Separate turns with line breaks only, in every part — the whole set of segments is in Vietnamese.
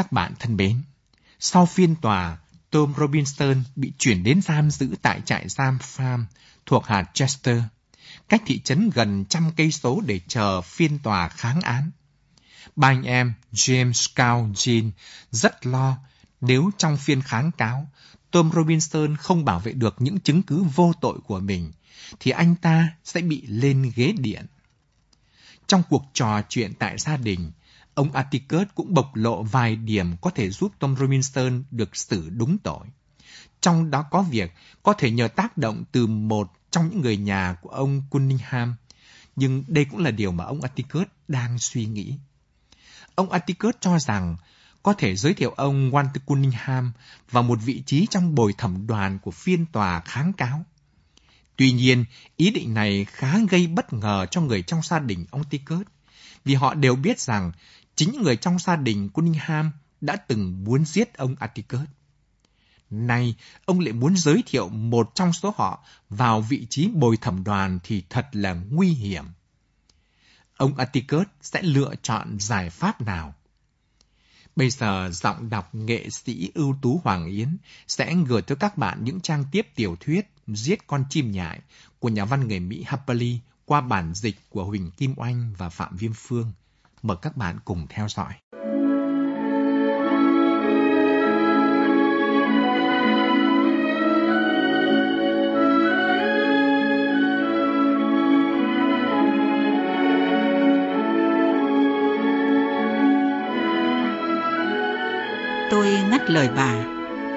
Các bạn thân mến, sau phiên tòa, Tom Robinson bị chuyển đến giam giữ tại trại giam Farm thuộc hạt Chester, cách thị trấn gần trăm cây số để chờ phiên tòa kháng án. Ba anh em James, Cao Jean rất lo nếu trong phiên kháng cáo, Tom Robinson không bảo vệ được những chứng cứ vô tội của mình, thì anh ta sẽ bị lên ghế điện. Trong cuộc trò chuyện tại gia đình, ông Atticus cũng bộc lộ vài điểm có thể giúp Tom Robinson được xử đúng tội. Trong đó có việc có thể nhờ tác động từ một trong những người nhà của ông Cunningham, nhưng đây cũng là điều mà ông Atticus đang suy nghĩ. Ông Atticus cho rằng có thể giới thiệu ông Walter Cunningham vào một vị trí trong bồi thẩm đoàn của phiên tòa kháng cáo. Tuy nhiên, ý định này khá gây bất ngờ cho người trong gia đình ông Atticus, vì họ đều biết rằng chính người trong gia đình Cunningham đã từng muốn giết ông Atticus. Nay, ông lại muốn giới thiệu một trong số họ vào vị trí bồi thẩm đoàn thì thật là nguy hiểm. Ông Atticus sẽ lựa chọn giải pháp nào? Bây giờ giọng đọc nghệ sĩ ưu tú Hoàng Yến sẽ gửi tới các bạn những trang tiếp tiểu thuyết Giết con chim nhại của nhà văn người Mỹ Harper Lee qua bản dịch của Huỳnh Kim Oanh và Phạm Viêm Phương. Mời các bạn cùng theo dõi.
Tôi ngắt lời bà.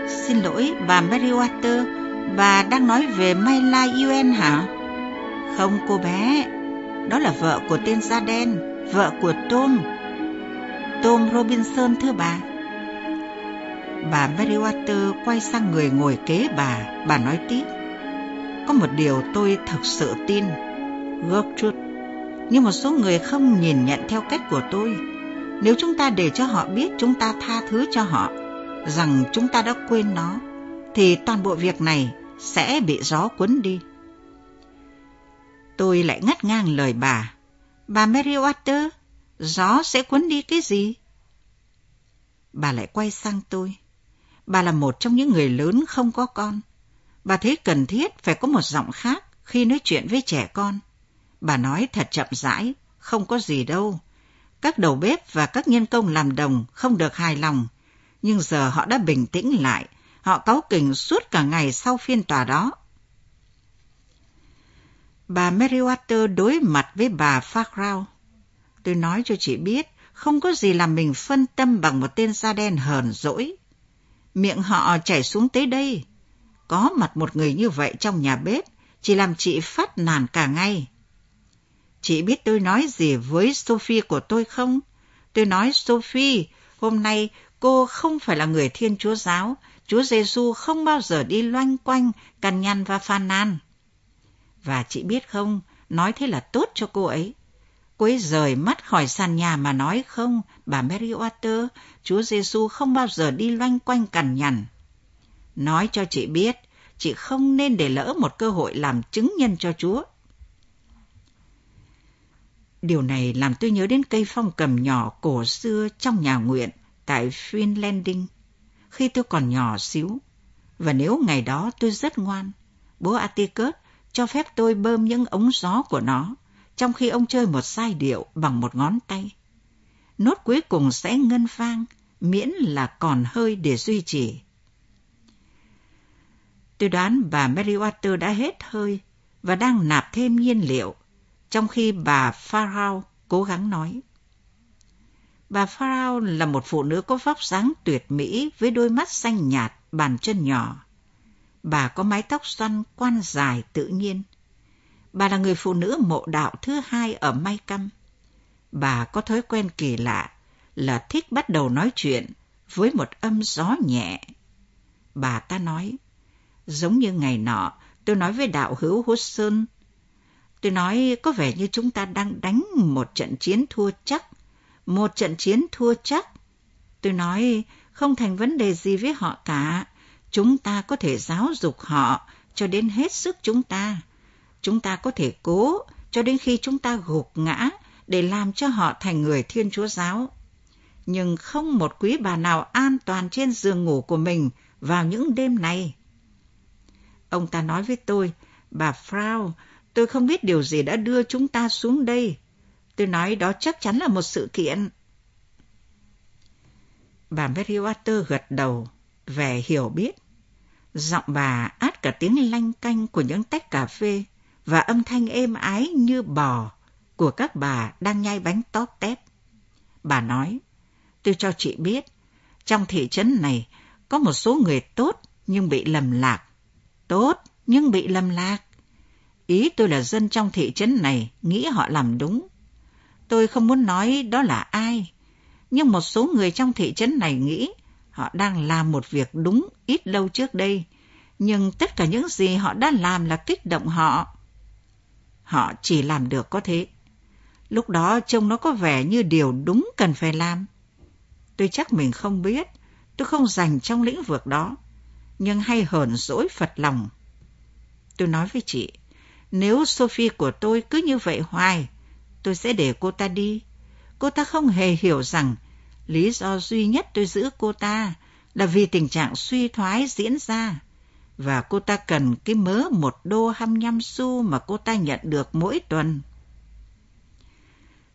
Xin lỗi, bà Meriwether, bà đang nói về Mayla Yuen hả? Không cô bé, đó là vợ của tên da đen, vợ của Tom. Tom Robinson thưa bà. Bà Meriwether quay sang người ngồi kế bà, bà nói tiếp. Có một điều tôi thực sự tin, Gertrude, nhưng một số người không nhìn nhận theo cách của tôi nếu chúng ta để cho họ biết chúng ta tha thứ cho họ, rằng chúng ta đã quên nó, thì toàn bộ việc này sẽ bị gió cuốn đi. Tôi lại ngắt ngang lời bà. Bà Meriwether, gió sẽ cuốn đi cái gì? Bà lại quay sang tôi. Bà là một trong những người lớn không có con. Bà thấy cần thiết phải có một giọng khác khi nói chuyện với trẻ con. Bà nói thật chậm rãi, không có gì đâu. Các đầu bếp và các nhân công làm đồng không được hài lòng, nhưng giờ họ đã bình tĩnh lại, họ cáu kỉnh suốt cả ngày sau phiên tòa đó. Bà Meriwether đối mặt với bà Farrell. Tôi nói cho chị biết, không có gì làm mình phân tâm bằng một tên da đen hờn dỗi. Miệng họ chảy xuống tới đây. Có mặt một người như vậy trong nhà bếp, chỉ làm chị phát nản cả ngày. Chị biết tôi nói gì với Sophie của tôi không? Tôi nói Sophie, hôm nay cô không phải là người Thiên Chúa giáo. Chúa Giêsu không bao giờ đi loanh quanh, cằn nhằn và phàn nàn. Và chị biết không, nói thế là tốt cho cô ấy. Cô ấy rời mắt khỏi sàn nhà mà nói không, bà Mary Water, Chúa Giêsu không bao giờ đi loanh quanh cằn nhằn. Nói cho chị biết, chị không nên để lỡ một cơ hội làm chứng nhân cho Chúa. Điều này làm tôi nhớ đến cây phong cầm nhỏ cổ xưa trong nhà nguyện tại Finlanding khi tôi còn nhỏ xíu. Và nếu ngày đó tôi rất ngoan, bố Atticus cho phép tôi bơm những ống gió của nó, trong khi ông chơi một giai điệu bằng một ngón tay. Nốt cuối cùng sẽ ngân vang, miễn là còn hơi để duy trì. Tôi đoán bà Meriwether đã hết hơi và đang nạp thêm nhiên liệu trong khi bà Farrow cố gắng nói. Bà Farrow là một phụ nữ có vóc dáng tuyệt mỹ với đôi mắt xanh nhạt, bàn chân nhỏ. Bà có mái tóc xoăn quan dài tự nhiên. Bà là người phụ nữ mộ đạo thứ hai ở Mai Căm. Bà có thói quen kỳ lạ là thích bắt đầu nói chuyện với một âm gió nhẹ. Bà ta nói, giống như ngày nọ, tôi nói với đạo hữu Hudson Tôi nói có vẻ như chúng ta đang đánh một trận chiến thua chắc. Một trận chiến thua chắc. Tôi nói không thành vấn đề gì với họ cả. Chúng ta có thể giáo dục họ cho đến hết sức chúng ta. Chúng ta có thể cố cho đến khi chúng ta gục ngã để làm cho họ thành người Thiên Chúa Giáo. nhưng không một quý bà nào an toàn trên giường ngủ của mình vào những đêm này. Ông ta nói với tôi, bà Frau, tôi không biết điều gì đã đưa chúng ta xuống đây. Tôi nói đó chắc chắn là một sự kiện. Bà Meriwether gật đầu, vẻ hiểu biết. Giọng bà át cả tiếng lanh canh của những tách cà phê và âm thanh êm ái như bò của các bà đang nhai bánh tóp tép. Bà nói, tôi cho chị biết, trong thị trấn này có một số người tốt nhưng bị lầm lạc. Tốt nhưng bị lầm lạc. Ý tôi là dân trong thị trấn này nghĩ họ làm đúng. Tôi không muốn nói đó là ai, nhưng một số người trong thị trấn này nghĩ họ đang làm một việc đúng ít lâu trước đây, nhưng tất cả những gì họ đã làm là kích động họ. Họ chỉ làm được có thế. Lúc đó trông nó có vẻ như điều đúng cần phải làm. Tôi chắc mình không biết, tôi không dành trong lĩnh vực đó, nhưng hay hờn dỗi phật lòng. Tôi nói với chị, nếu Sophie của tôi cứ như vậy hoài, tôi sẽ để cô ta đi. Cô ta không hề hiểu rằng lý do duy nhất tôi giữ cô ta là vì tình trạng suy thoái diễn ra. Và cô ta cần cái mớ một đô hăm nhăm xu mà cô ta nhận được mỗi tuần.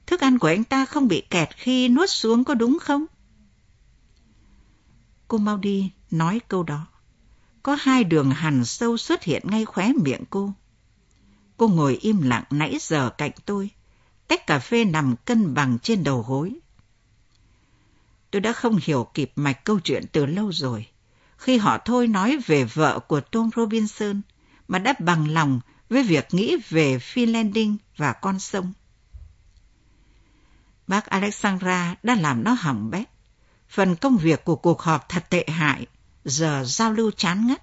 Thức ăn của anh ta không bị kẹt khi nuốt xuống có đúng không? Cô mau đi nói câu đó. Có hai đường hằn sâu xuất hiện ngay khóe miệng cô. Cô ngồi im lặng nãy giờ cạnh tôi. Tách cà phê nằm cân bằng trên đầu gối. Tôi đã không hiểu kịp mạch câu chuyện từ lâu rồi. Khi họ thôi nói về vợ của Tom Robinson, mà đã bằng lòng với việc nghĩ về Finlanding và con sông. Bác Alexandra đã làm nó hỏng bét. Phần công việc của cuộc họp thật tệ hại, giờ giao lưu chán ngắt.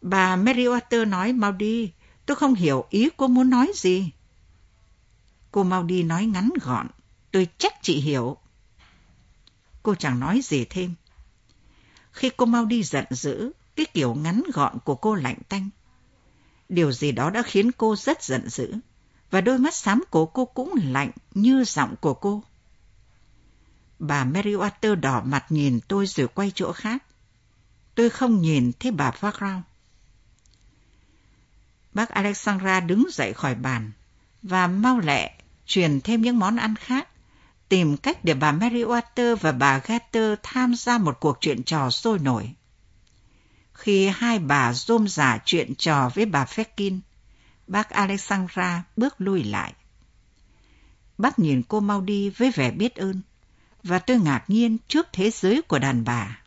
Bà Meriwether nói mau đi, tôi không hiểu ý cô muốn nói gì. Cô mau đi nói ngắn gọn, tôi chắc chị hiểu. Cô chẳng nói gì thêm. Khi cô mau đi giận dữ, cái kiểu ngắn gọn của cô lạnh tanh. Điều gì đó đã khiến cô rất giận dữ, và đôi mắt xám của cô cũng lạnh như giọng của cô. Bà Meriwether đỏ mặt nhìn tôi rồi quay chỗ khác. Tôi không nhìn thấy bà Farrow. Bác Alexandra đứng dậy khỏi bàn và mau lẹ truyền thêm những món ăn khác, tìm cách để bà Meriwether và bà Gatter tham gia một cuộc chuyện trò sôi nổi. Khi hai bà rôm giả chuyện trò với bà Feckin, bác Alexandra bước lui lại. Bác nhìn cô mau đi với vẻ biết ơn và tôi ngạc nhiên trước thế giới của đàn bà.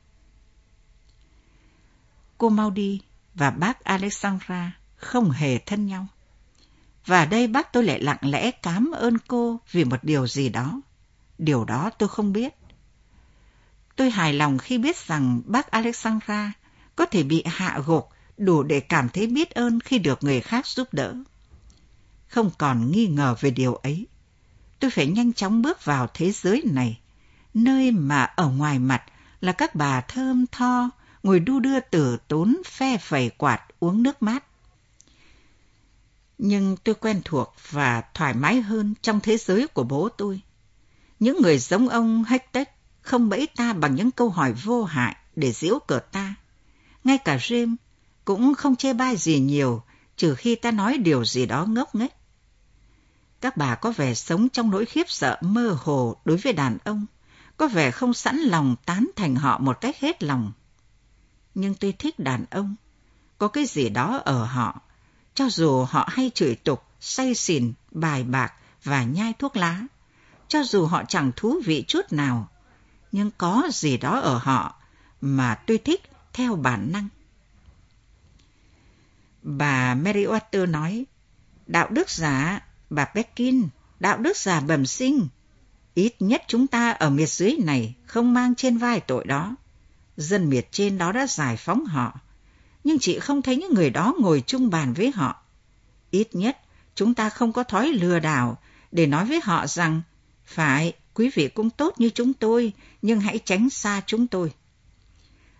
Cô mau đi và bác Alexandra không hề thân nhau. Và đây bác tôi lại lặng lẽ cảm ơn cô vì một điều gì đó. Điều đó tôi không biết. Tôi hài lòng khi biết rằng bác Alexandra có thể bị hạ gục đủ để cảm thấy biết ơn khi được người khác giúp đỡ. Không còn nghi ngờ về điều ấy. Tôi phải nhanh chóng bước vào thế giới này nơi mà ở ngoài mặt là các bà thơm tho, ngồi đu đưa tử tốn phe phẩy quạt uống nước mát. Nhưng tôi quen thuộc và thoải mái hơn trong thế giới của bố tôi. Những người giống ông Hector không bẫy ta bằng những câu hỏi vô hại để giễu cợt ta. Ngay cả James cũng không chê bai gì nhiều, trừ khi ta nói điều gì đó ngốc nghếch. Các bà có vẻ sống trong nỗi khiếp sợ mơ hồ đối với đàn ông có vẻ không sẵn lòng tán thành họ một cách hết lòng. Nhưng tôi thích đàn ông, có cái gì đó ở họ, cho dù họ hay chửi tục, say xỉn, bài bạc và nhai thuốc lá, cho dù họ chẳng thú vị chút nào, nhưng có gì đó ở họ mà tôi thích theo bản năng. Bà Mary Water nói, đạo đức giả, bà Beckin, đạo đức giả bẩm sinh, Ít nhất chúng ta ở miệt dưới này không mang trên vai tội đó. Dân miệt trên đó đã giải phóng họ. Nhưng chị không thấy những người đó ngồi chung bàn với họ. Ít nhất chúng ta không có thói lừa đảo để nói với họ rằng phải, quý vị cũng tốt như chúng tôi, nhưng hãy tránh xa chúng tôi.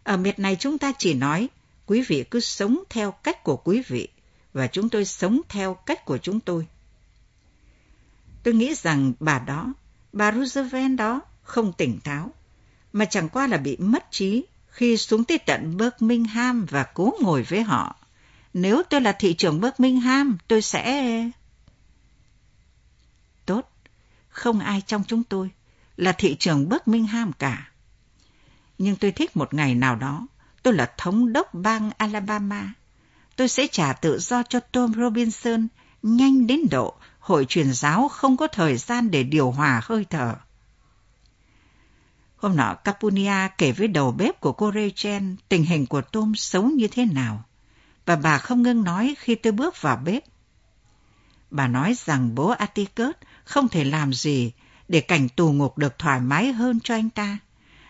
Ở miệt này chúng ta chỉ nói, quý vị cứ sống theo cách của quý vị, và chúng tôi sống theo cách của chúng tôi. Tôi nghĩ rằng bà đó Bà Roosevelt đó không tỉnh táo, mà chẳng qua là bị mất trí khi xuống tới tận Birmingham và cố ngồi với họ. Nếu tôi là thị trưởng Birmingham, tôi sẽ... Tốt, không ai trong chúng tôi là thị trưởng Birmingham cả. Nhưng tôi thích một ngày nào đó, tôi là thống đốc bang Alabama. Tôi sẽ trả tự do cho Tom Robinson nhanh đến độ hội truyền giáo không có thời gian để điều hòa hơi thở. Hôm nọ Capunia kể với đầu bếp của cô Rachel tình hình của Tom xấu như thế nào. Và bà không ngưng nói khi tôi bước vào bếp. Bà nói rằng bố Atticus không thể làm gì để cảnh tù ngục được thoải mái hơn cho anh ta.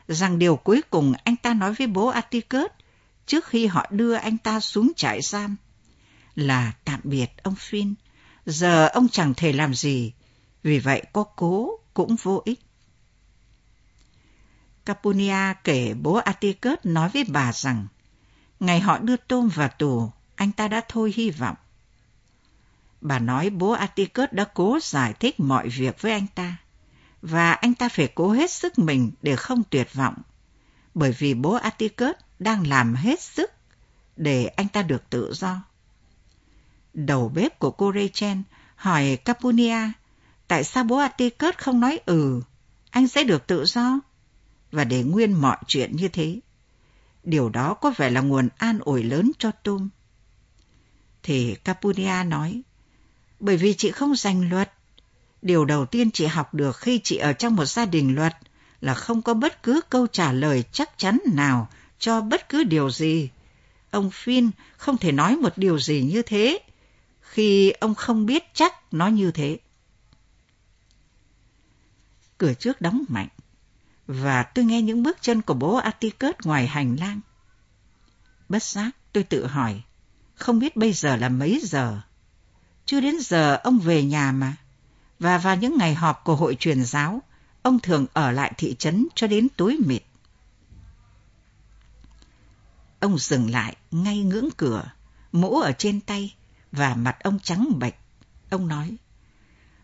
Rằng điều cuối cùng anh ta nói với bố Atticus trước khi họ đưa anh ta xuống trại giam là tạm biệt ông Finn. Giờ ông chẳng thể làm gì, vì vậy có cố cũng vô ích. Capunia kể bố Atticus nói với bà rằng, ngày họ đưa Tôm vào tù, anh ta đã thôi hy vọng. Bà nói bố Atticus đã cố giải thích mọi việc với anh ta, và anh ta phải cố hết sức mình để không tuyệt vọng, bởi vì bố Atticus đang làm hết sức để anh ta được tự do. Đầu bếp của cô Rachel hỏi Capunia tại sao bố Atticus không nói ừ, anh sẽ được tự do và để nguyên mọi chuyện như thế. Điều đó có vẻ là nguồn an ủi lớn cho Tom. Thì Capunia nói, bởi vì chị không giành luật. Điều đầu tiên chị học được khi chị ở trong một gia đình luật là không có bất cứ câu trả lời chắc chắn nào cho bất cứ điều gì. Ông Phin không thể nói một điều gì như thế khi ông không biết chắc nó như thế. Cửa trước đóng mạnh và tôi nghe những bước chân của bố Atticus ngoài hành lang. Bất giác tôi tự hỏi, không biết bây giờ là mấy giờ. Chưa đến giờ ông về nhà mà. Và vào những ngày họp của hội truyền giáo, ông thường ở lại thị trấn cho đến tối mịt. Ông dừng lại ngay ngưỡng cửa, mũ ở trên tay và mặt ông trắng bệch. Ông nói,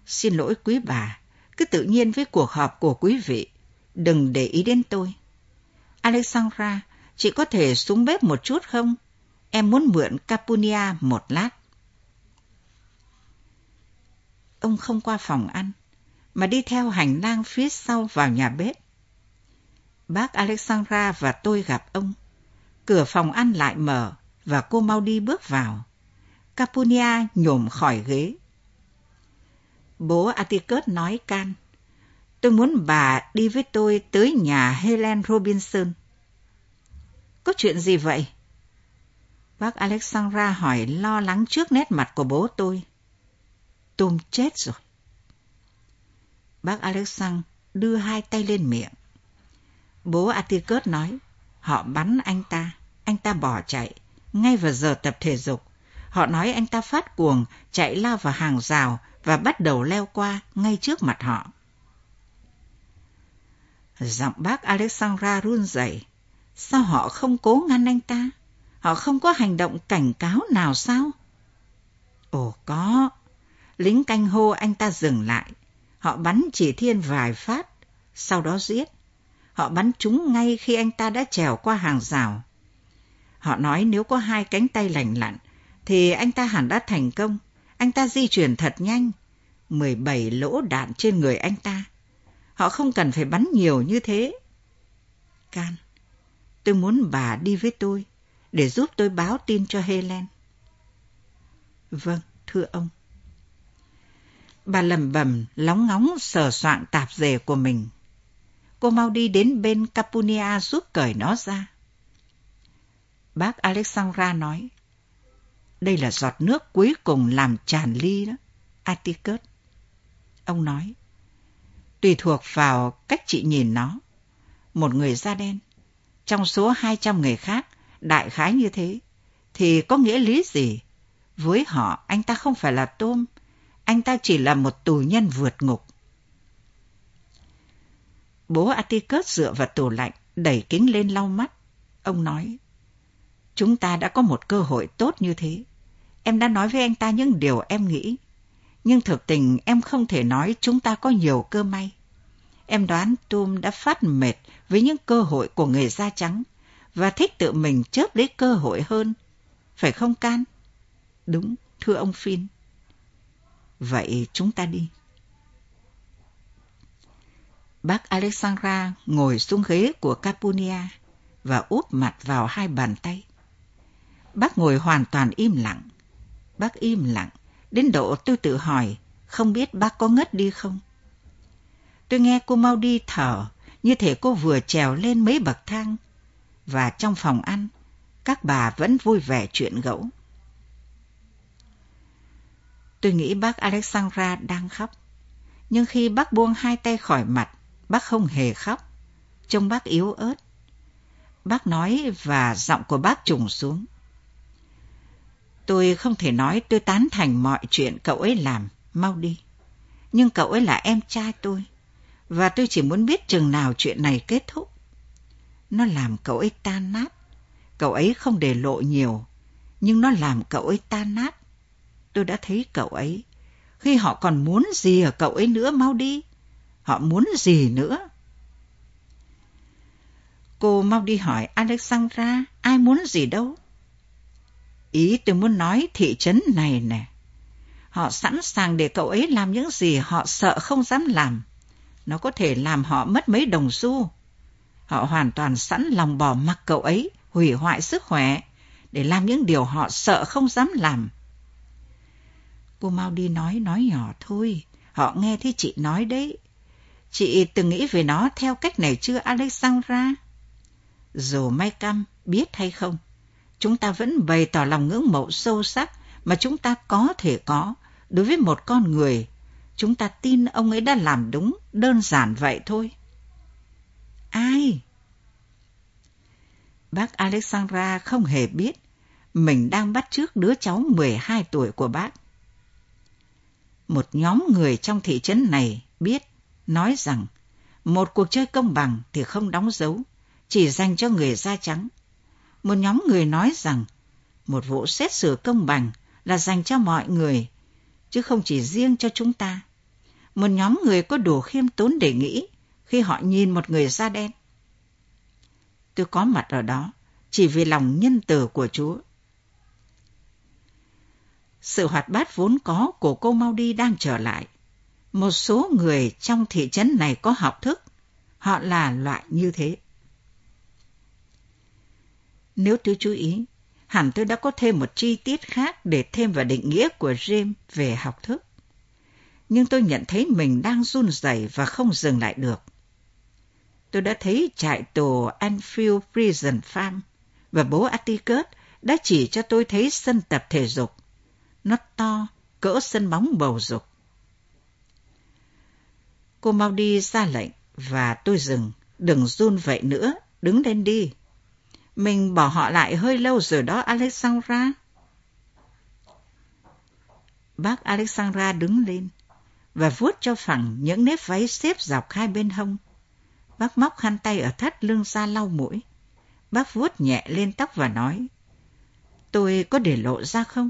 xin lỗi quý bà, cứ tự nhiên với cuộc họp của quý vị đừng để ý đến tôi. Alexandra, chị có thể xuống bếp một chút không? Em muốn mượn Capunia một lát. Ông không qua phòng ăn, mà đi theo hành lang phía sau vào nhà bếp. Bác Alexandra và tôi gặp ông. Cửa phòng ăn lại mở và cô mau đi bước vào. Capunia nhổm khỏi ghế. Bố Atticus nói can. Tôi muốn bà đi với tôi tới nhà Helen Robinson. Có chuyện gì vậy? Bác Alexandra hỏi lo lắng trước nét mặt của bố tôi. Tôm chết rồi. Bác Alexander đưa hai tay lên miệng. Bố Atikert nói, họ bắn anh ta, anh ta bỏ chạy, ngay vào giờ tập thể dục. Họ nói anh ta phát cuồng, chạy lao vào hàng rào và bắt đầu leo qua ngay trước mặt họ. Giọng bác Alexandra run rẩy. Sao họ không cố ngăn anh ta? Họ không có hành động cảnh cáo nào sao? Ồ có. Lính canh hô anh ta dừng lại. Họ bắn chỉ thiên vài phát, sau đó giết. Họ bắn chúng ngay khi anh ta đã trèo qua hàng rào. Họ nói nếu có hai cánh tay lành lặn, thì anh ta hẳn đã thành công. Anh ta di chuyển thật nhanh. 17 lỗ đạn trên người anh ta. Họ không cần phải bắn nhiều như thế. Can, tôi muốn bà đi với tôi để giúp tôi báo tin cho Helen. Vâng, thưa ông. Bà lầm bầm, lóng ngóng sờ soạn tạp dề của mình. Cô mau đi đến bên Capunia giúp cởi nó ra. Bác Alexandra nói, đây là giọt nước cuối cùng làm tràn ly đó, Atticus. Ông nói, tùy thuộc vào cách chị nhìn nó. Một người da đen, trong số 200 người khác, đại khái như thế, thì có nghĩa lý gì? Với họ, anh ta không phải là tôm, anh ta chỉ là một tù nhân vượt ngục. Bố Atticus dựa vào tủ lạnh, đẩy kính lên lau mắt. Ông nói, chúng ta đã có một cơ hội tốt như thế. Em đã nói với anh ta những điều em nghĩ nhưng thực tình em không thể nói chúng ta có nhiều cơ may. Em đoán Tom đã phát mệt với những cơ hội của người da trắng và thích tự mình chớp lấy cơ hội hơn. Phải không Can? Đúng, thưa ông Phin. Vậy chúng ta đi. Bác Alexandra ngồi xuống ghế của Capunia và úp mặt vào hai bàn tay. Bác ngồi hoàn toàn im lặng. Bác im lặng, đến độ tôi tự hỏi, không biết bác có ngất đi không? Tôi nghe cô mau đi thở, như thể cô vừa trèo lên mấy bậc thang. Và trong phòng ăn, các bà vẫn vui vẻ chuyện gẫu. Tôi nghĩ bác Alexandra đang khóc. Nhưng khi bác buông hai tay khỏi mặt, bác không hề khóc. Trông bác yếu ớt. Bác nói và giọng của bác trùng xuống. Tôi không thể nói tôi tán thành mọi chuyện cậu ấy làm, mau đi. Nhưng cậu ấy là em trai tôi, và tôi chỉ muốn biết chừng nào chuyện này kết thúc. Nó làm cậu ấy tan nát. Cậu ấy không để lộ nhiều, nhưng nó làm cậu ấy tan nát. Tôi đã thấy cậu ấy. Khi họ còn muốn gì ở cậu ấy nữa mau đi. Họ muốn gì nữa? Cô mau đi hỏi Alexandra, ai muốn gì đâu? Ý tôi muốn nói thị trấn này nè. Họ sẵn sàng để cậu ấy làm những gì họ sợ không dám làm. Nó có thể làm họ mất mấy đồng xu. Họ hoàn toàn sẵn lòng bỏ mặc cậu ấy, hủy hoại sức khỏe, để làm những điều họ sợ không dám làm. Cô mau đi nói, nói nhỏ thôi. Họ nghe thấy chị nói đấy. Chị từng nghĩ về nó theo cách này chưa Alexandra? Dù may cam, biết hay không, chúng ta vẫn bày tỏ lòng ngưỡng mộ sâu sắc mà chúng ta có thể có đối với một con người. Chúng ta tin ông ấy đã làm đúng, đơn giản vậy thôi. Ai? Bác Alexandra không hề biết mình đang bắt trước đứa cháu 12 tuổi của bác. Một nhóm người trong thị trấn này biết, nói rằng một cuộc chơi công bằng thì không đóng dấu, chỉ dành cho người da trắng. Một nhóm người nói rằng một vụ xét xử công bằng là dành cho mọi người, chứ không chỉ riêng cho chúng ta. Một nhóm người có đủ khiêm tốn để nghĩ khi họ nhìn một người da đen. Tôi có mặt ở đó chỉ vì lòng nhân từ của Chúa. Sự hoạt bát vốn có của cô mau đi đang trở lại. Một số người trong thị trấn này có học thức. Họ là loại như thế. Nếu tôi chú ý, hẳn tôi đã có thêm một chi tiết khác để thêm vào định nghĩa của James về học thức. Nhưng tôi nhận thấy mình đang run rẩy và không dừng lại được. Tôi đã thấy trại tù Anfield Prison Farm và bố Atticus đã chỉ cho tôi thấy sân tập thể dục. Nó to, cỡ sân bóng bầu dục. Cô mau đi ra lệnh và tôi dừng, đừng run vậy nữa, đứng lên đi. Mình bỏ họ lại hơi lâu rồi đó Alexandra. Bác Alexandra đứng lên và vuốt cho phẳng những nếp váy xếp dọc hai bên hông. Bác móc khăn tay ở thắt lưng ra lau mũi. Bác vuốt nhẹ lên tóc và nói, tôi có để lộ ra không?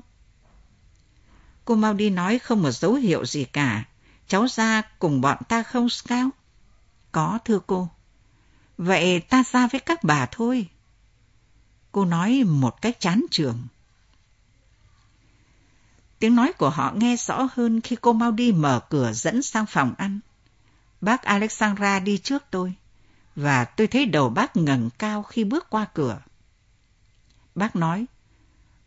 Cô mau đi nói không một dấu hiệu gì cả. Cháu ra cùng bọn ta không Scout? Có thưa cô. Vậy ta ra với các bà thôi. Cô nói một cách chán trường. Tiếng nói của họ nghe rõ hơn khi cô mau đi mở cửa dẫn sang phòng ăn. Bác Alexandra đi trước tôi, và tôi thấy đầu bác ngẩng cao khi bước qua cửa. Bác nói,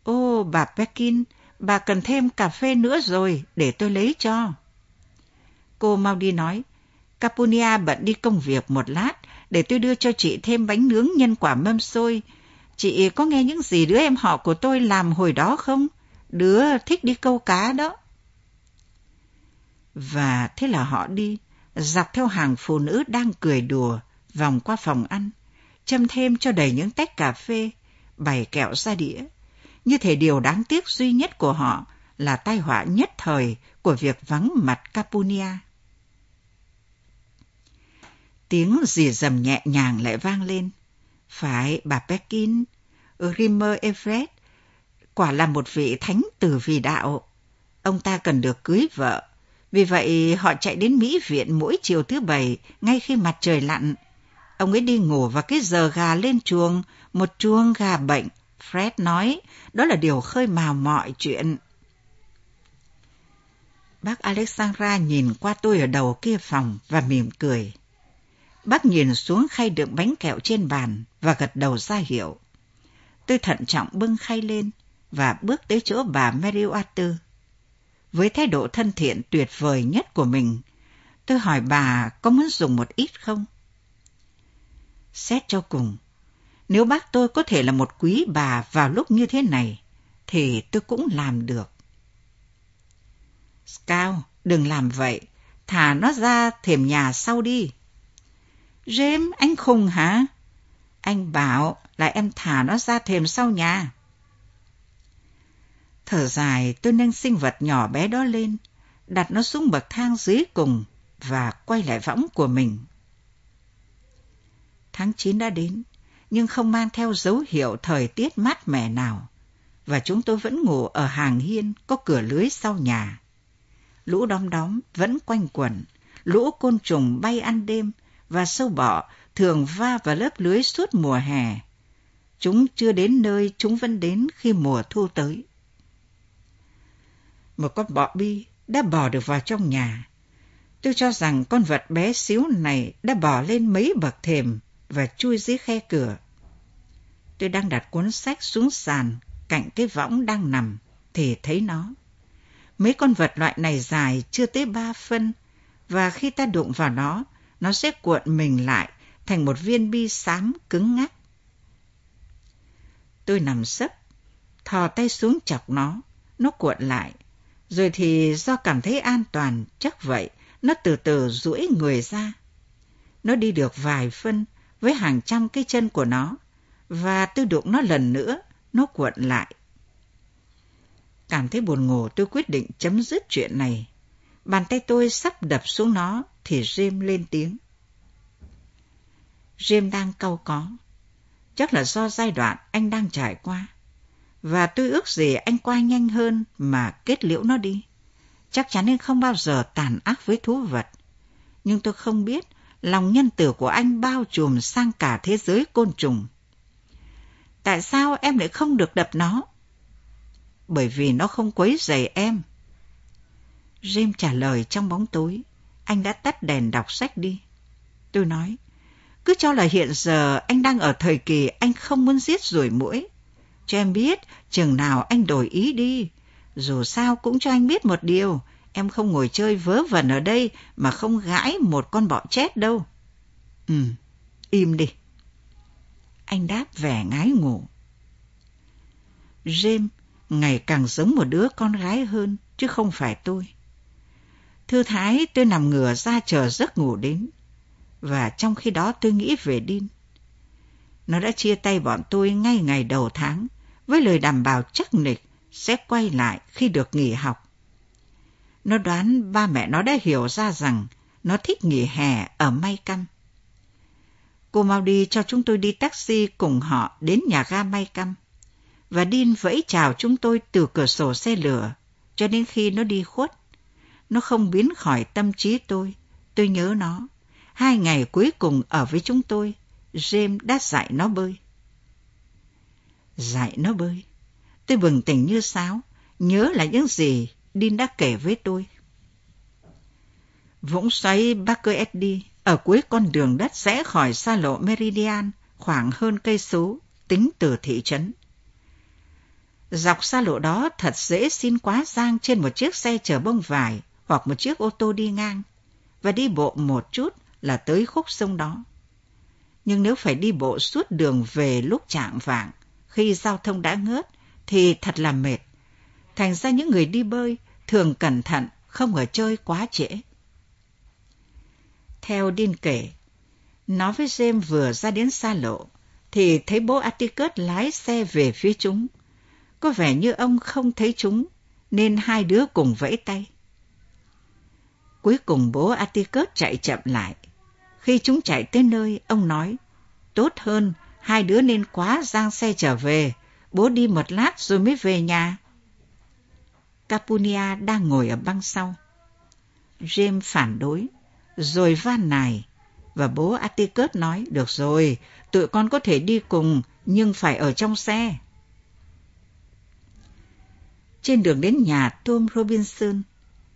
Ô, bà Pekin, bà cần thêm cà phê nữa rồi, để tôi lấy cho. Cô mau đi nói, Capunia bận đi công việc một lát, để tôi đưa cho chị thêm bánh nướng nhân quả mâm xôi. Chị có nghe những gì đứa em họ của tôi làm hồi đó không? Đứa thích đi câu cá đó. Và thế là họ đi, dọc theo hàng phụ nữ đang cười đùa, vòng qua phòng ăn, châm thêm cho đầy những tách cà phê, bày kẹo ra đĩa. Như thể điều đáng tiếc duy nhất của họ là tai họa nhất thời của việc vắng mặt Capunia. Tiếng rì rầm nhẹ nhàng lại vang lên. Phải, bà Pekin, Rimmer Everett, quả là một vị thánh tử vì đạo. Ông ta cần được cưới vợ, Vì vậy họ chạy đến Mỹ viện mỗi chiều thứ bảy ngay khi mặt trời lặn. Ông ấy đi ngủ vào cái giờ gà lên chuồng, một chuông gà bệnh. Fred nói, đó là điều khơi mào mọi chuyện. Bác Alexandra nhìn qua tôi ở đầu kia phòng và mỉm cười. Bác nhìn xuống khay đựng bánh kẹo trên bàn và gật đầu ra hiệu. Tôi thận trọng bưng khay lên và bước tới chỗ bà Mary Water. Với thái độ thân thiện tuyệt vời nhất của mình, tôi hỏi bà có muốn dùng một ít không? Xét cho cùng, nếu bác tôi có thể là một quý bà vào lúc như thế này, thì tôi cũng làm được. Scout, đừng làm vậy, thả nó ra thềm nhà sau đi. James, anh khùng hả? Anh bảo là em thả nó ra thềm sau nhà. Thở dài, tôi nâng sinh vật nhỏ bé đó lên, đặt nó xuống bậc thang dưới cùng và quay lại võng của mình. Tháng 9 đã đến, nhưng không mang theo dấu hiệu thời tiết mát mẻ nào, và chúng tôi vẫn ngủ ở hàng hiên có cửa lưới sau nhà. Lũ đom đóm vẫn quanh quẩn, lũ côn trùng bay ăn đêm và sâu bọ thường va vào lớp lưới suốt mùa hè. Chúng chưa đến nơi chúng vẫn đến khi mùa thu tới. Một con bọ bi đã bò được vào trong nhà. Tôi cho rằng con vật bé xíu này đã bò lên mấy bậc thềm và chui dưới khe cửa. Tôi đang đặt cuốn sách xuống sàn cạnh cái võng đang nằm thì thấy nó. Mấy con vật loại này dài chưa tới ba phân và khi ta đụng vào nó, nó sẽ cuộn mình lại thành một viên bi xám cứng ngắc. Tôi nằm sấp, thò tay xuống chọc nó, nó cuộn lại. Rồi thì do cảm thấy an toàn, chắc vậy, nó từ từ duỗi người ra. Nó đi được vài phân với hàng trăm cái chân của nó, và tôi đụng nó lần nữa, nó cuộn lại. Cảm thấy buồn ngủ tôi quyết định chấm dứt chuyện này. Bàn tay tôi sắp đập xuống nó thì Jim lên tiếng. Jim đang cau có. Chắc là do giai đoạn anh đang trải qua. Và tôi ước gì anh qua nhanh hơn mà kết liễu nó đi. Chắc chắn anh không bao giờ tàn ác với thú vật. Nhưng tôi không biết lòng nhân tử của anh bao trùm sang cả thế giới côn trùng. Tại sao em lại không được đập nó? Bởi vì nó không quấy rầy em. Jim trả lời trong bóng tối. Anh đã tắt đèn đọc sách đi. Tôi nói, cứ cho là hiện giờ anh đang ở thời kỳ anh không muốn giết ruồi mũi. Cho em biết, chừng nào anh đổi ý đi. Dù sao cũng cho anh biết một điều, em không ngồi chơi vớ vẩn ở đây mà không gãi một con bọ chết đâu. Ừ, im đi. Anh đáp vẻ ngái ngủ. James ngày càng giống một đứa con gái hơn, chứ không phải tôi. Thư thái tôi nằm ngửa ra chờ giấc ngủ đến. Và trong khi đó tôi nghĩ về Đin. Nó đã chia tay bọn tôi ngay ngày đầu tháng với lời đảm bảo chắc nịch sẽ quay lại khi được nghỉ học. Nó đoán ba mẹ nó đã hiểu ra rằng nó thích nghỉ hè ở May Căm. Cô mau đi cho chúng tôi đi taxi cùng họ đến nhà ga May Căm. Và Dean vẫy chào chúng tôi từ cửa sổ xe lửa cho đến khi nó đi khuất. Nó không biến khỏi tâm trí tôi. Tôi nhớ nó. Hai ngày cuối cùng ở với chúng tôi, James đã dạy nó bơi. Dạy nó bơi. Tôi bừng tỉnh như sáo, nhớ là những gì Din đã kể với tôi. Vũng xoáy Baker Eddy ở cuối con đường đất rẽ khỏi xa lộ Meridian khoảng hơn cây số, tính từ thị trấn. Dọc xa lộ đó thật dễ xin quá giang trên một chiếc xe chở bông vải hoặc một chiếc ô tô đi ngang và đi bộ một chút là tới khúc sông đó. Nhưng nếu phải đi bộ suốt đường về lúc trạng vạng, khi giao thông đã ngớt, thì thật là mệt. Thành ra những người đi bơi thường cẩn thận, không ở chơi quá trễ. Theo Dean kể, nói với James vừa ra đến xa lộ, thì thấy bố Atticus lái xe về phía chúng. Có vẻ như ông không thấy chúng, nên hai đứa cùng vẫy tay. Cuối cùng bố Atticus chạy chậm lại. Khi chúng chạy tới nơi, ông nói, tốt hơn, hai đứa nên quá giang xe trở về, bố đi một lát rồi mới về nhà. Capunia đang ngồi ở băng sau. James phản đối, rồi van nài, và bố Atticus nói, được rồi, tụi con có thể đi cùng, nhưng phải ở trong xe. Trên đường đến nhà Tom Robinson,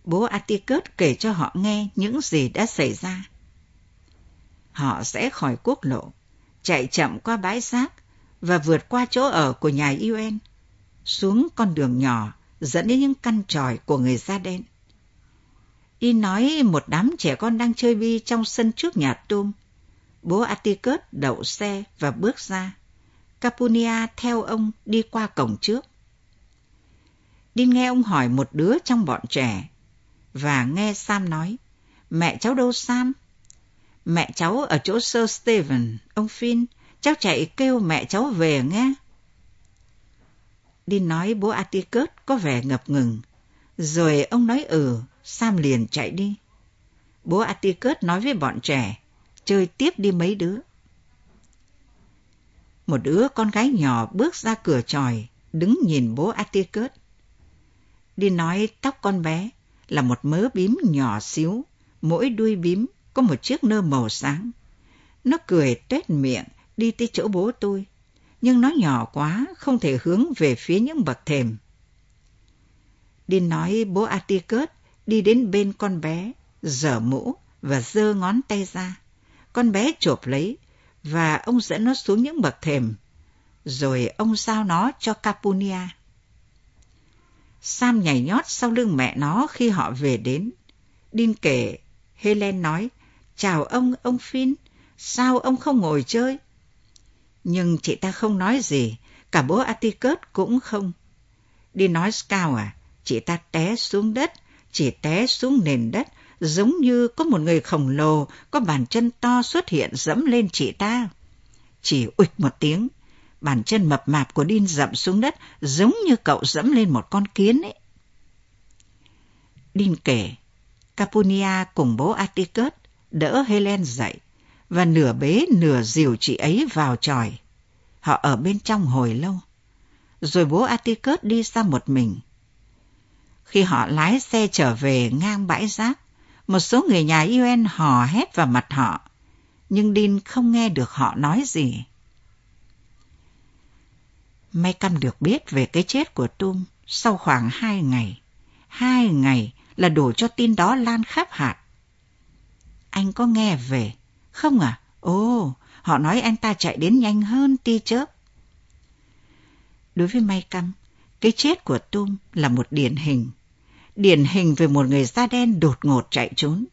bố Atticus kể cho họ nghe những gì đã xảy ra. Họ sẽ khỏi quốc lộ, chạy chậm qua bãi rác và vượt qua chỗ ở của nhà UN, xuống con đường nhỏ dẫn đến những căn tròi của người da đen. Y nói một đám trẻ con đang chơi bi trong sân trước nhà Tom. Bố Atticus đậu xe và bước ra. Capunia theo ông đi qua cổng trước. Đi nghe ông hỏi một đứa trong bọn trẻ và nghe Sam nói, mẹ cháu đâu Sam? Mẹ cháu ở chỗ Sir Stephen, ông Finn, cháu chạy kêu mẹ cháu về nghe. Đi nói bố Atticus có vẻ ngập ngừng, rồi ông nói ừ, Sam liền chạy đi. Bố Atticus nói với bọn trẻ, chơi tiếp đi mấy đứa. Một đứa con gái nhỏ bước ra cửa tròi, đứng nhìn bố Atticus. Đi nói tóc con bé là một mớ bím nhỏ xíu, mỗi đuôi bím có một chiếc nơ màu sáng. Nó cười tuét miệng đi tới chỗ bố tôi, nhưng nó nhỏ quá, không thể hướng về phía những bậc thềm. Đi nói bố Atticus đi đến bên con bé, dở mũ và giơ ngón tay ra. Con bé chộp lấy và ông dẫn nó xuống những bậc thềm. Rồi ông giao nó cho Capunia. Sam nhảy nhót sau lưng mẹ nó khi họ về đến. Đin kể, Helen nói, chào ông, ông Finn, sao ông không ngồi chơi? Nhưng chị ta không nói gì, cả bố Atticus cũng không. Đi nói Scout à, chị ta té xuống đất, chỉ té xuống nền đất, giống như có một người khổng lồ có bàn chân to xuất hiện dẫm lên chị ta. Chỉ ụt một tiếng, bàn chân mập mạp của Đin dậm xuống đất giống như cậu dẫm lên một con kiến ấy. Đin kể, Capunia cùng bố Atticus đỡ Helen dậy và nửa bế nửa dìu chị ấy vào tròi. Họ ở bên trong hồi lâu. Rồi bố Atticus đi ra một mình. Khi họ lái xe trở về ngang bãi rác, một số người nhà UN hò hét vào mặt họ, nhưng Dean không nghe được họ nói gì. May căm được biết về cái chết của Tum sau khoảng hai ngày. Hai ngày là đủ cho tin đó lan khắp hạt. Anh có nghe về? Không à? Ồ, họ nói anh ta chạy đến nhanh hơn ti chớp. Đối với May Căm, cái chết của Tum là một điển hình. Điển hình về một người da đen đột ngột chạy trốn.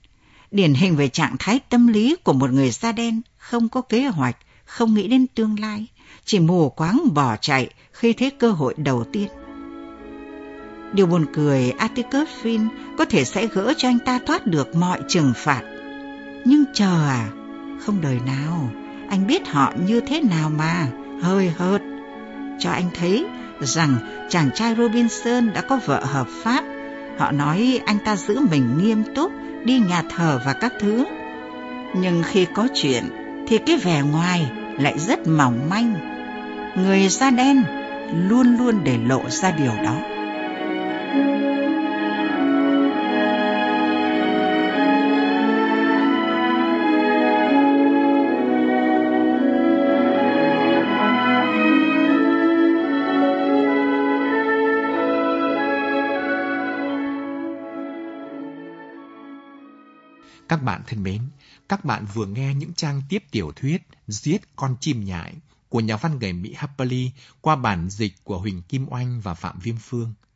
Điển hình về trạng thái tâm lý của một người da đen không có kế hoạch, không nghĩ đến tương lai, chỉ mù quáng bỏ chạy khi thấy cơ hội đầu tiên. Điều buồn cười, Atticus Finn có thể sẽ gỡ cho anh ta thoát được mọi trừng phạt. Nhưng chờ à, không đời nào, anh biết họ như thế nào mà, hơi hợt. Cho anh thấy rằng chàng trai Robinson đã có vợ hợp pháp. Họ nói anh ta giữ mình nghiêm túc, đi nhà thờ và các thứ. Nhưng khi có chuyện thì cái vẻ ngoài lại rất mỏng manh. Người da đen luôn luôn để lộ ra điều đó.
Các các bạn vừa nghe những trang tiếp tiểu thuyết Giết con chim nhại của nhà văn người Mỹ Harper Lee qua bản dịch của Huỳnh Kim Oanh và Phạm Viêm Phương.